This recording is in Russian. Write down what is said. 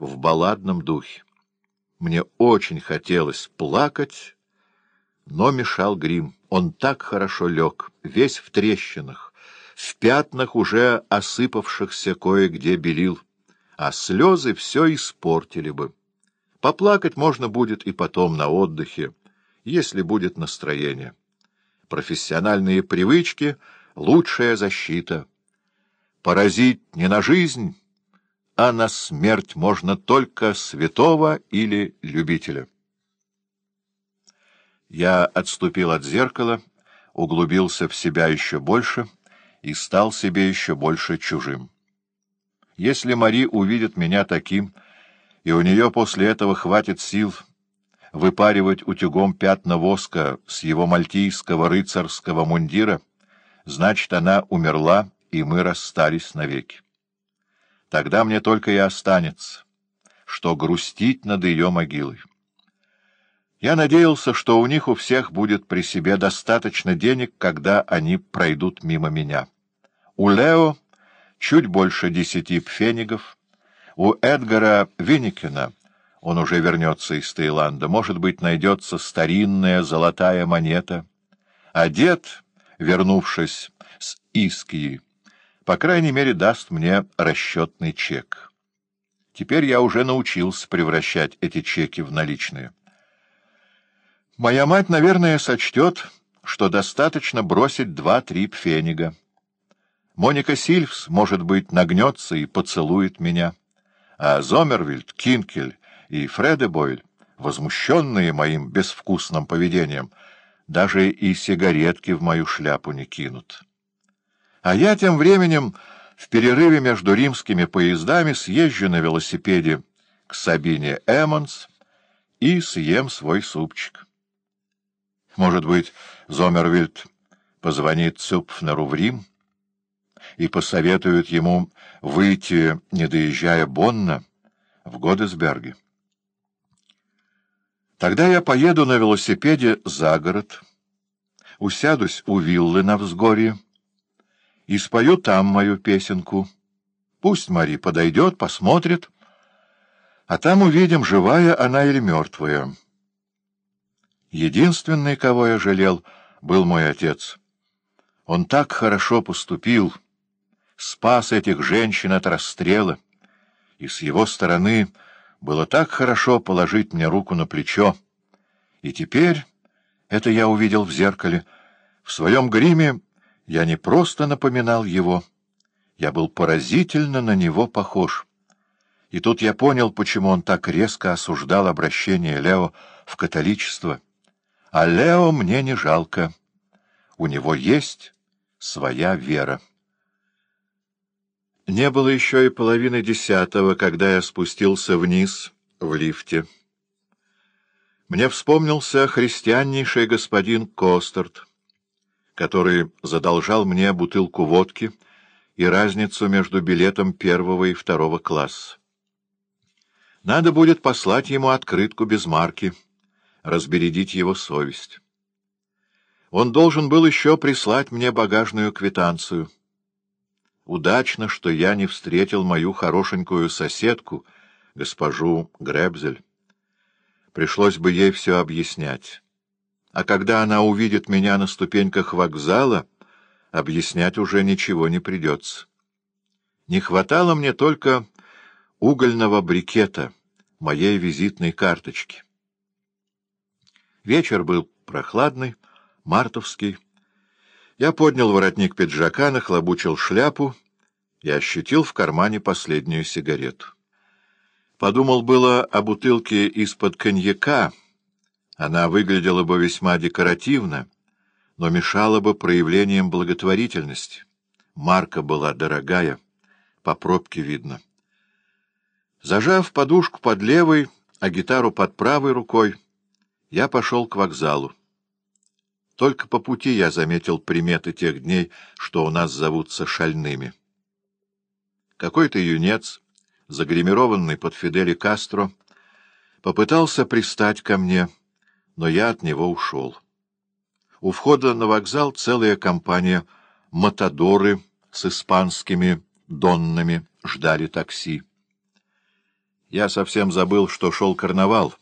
в балладном духе. Мне очень хотелось плакать, но мешал грим. Он так хорошо лег, весь в трещинах, в пятнах уже осыпавшихся кое-где белил, а слезы все испортили бы. Поплакать можно будет и потом на отдыхе, если будет настроение. Профессиональные привычки — лучшая защита. Поразить не на жизнь, а на смерть можно только святого или любителя. Я отступил от зеркала, углубился в себя еще больше и стал себе еще больше чужим. Если Мари увидит меня таким, и у нее после этого хватит сил выпаривать утюгом пятна воска с его мальтийского рыцарского мундира, значит, она умерла, и мы расстались навеки. Тогда мне только и останется, что грустить над ее могилой. Я надеялся, что у них у всех будет при себе достаточно денег, когда они пройдут мимо меня. У Лео чуть больше десяти пфенигов, у Эдгара Винникена, он уже вернется из Таиланда, может быть, найдется старинная золотая монета, а дед, вернувшись с Искии, по крайней мере, даст мне расчетный чек. Теперь я уже научился превращать эти чеки в наличные. Моя мать, наверное, сочтет, что достаточно бросить два-три пфенига. Моника Сильвс, может быть, нагнется и поцелует меня, а Зомервильд, Кинкель и Фредебойль, возмущенные моим безвкусным поведением, даже и сигаретки в мою шляпу не кинут. А я тем временем в перерыве между римскими поездами съезжу на велосипеде к Сабине Эммонс и съем свой супчик. Может быть, Зомервильд позвонит Цюпфнеру в Рим и посоветует ему выйти, не доезжая Бонна, в Годесберге. Тогда я поеду на велосипеде за город, усядусь у виллы на взгорье и спою там мою песенку. Пусть Мари подойдет, посмотрит, а там увидим, живая она или мертвая. Единственный, кого я жалел, был мой отец. Он так хорошо поступил, спас этих женщин от расстрела, и с его стороны было так хорошо положить мне руку на плечо. И теперь, это я увидел в зеркале, в своем гриме я не просто напоминал его, я был поразительно на него похож. И тут я понял, почему он так резко осуждал обращение Лео в католичество — а Лео мне не жалко. У него есть своя вера. Не было еще и половины десятого, когда я спустился вниз в лифте. Мне вспомнился христианнейший господин Костерт, который задолжал мне бутылку водки и разницу между билетом первого и второго класса. Надо будет послать ему открытку без марки — разбередить его совесть. Он должен был еще прислать мне багажную квитанцию. Удачно, что я не встретил мою хорошенькую соседку, госпожу Гребзель. Пришлось бы ей все объяснять. А когда она увидит меня на ступеньках вокзала, объяснять уже ничего не придется. Не хватало мне только угольного брикета, моей визитной карточки. Вечер был прохладный, мартовский. Я поднял воротник пиджака, нахлобучил шляпу и ощутил в кармане последнюю сигарету. Подумал было о бутылке из-под коньяка. Она выглядела бы весьма декоративно, но мешала бы проявлением благотворительности. Марка была дорогая, по пробке видно. Зажав подушку под левой, а гитару под правой рукой, я пошел к вокзалу. Только по пути я заметил приметы тех дней, что у нас зовутся шальными. Какой-то юнец, загримированный под Фидели Кастро, попытался пристать ко мне, но я от него ушел. У входа на вокзал целая компания «Матадоры» с испанскими «доннами» ждали такси. Я совсем забыл, что шел карнавал,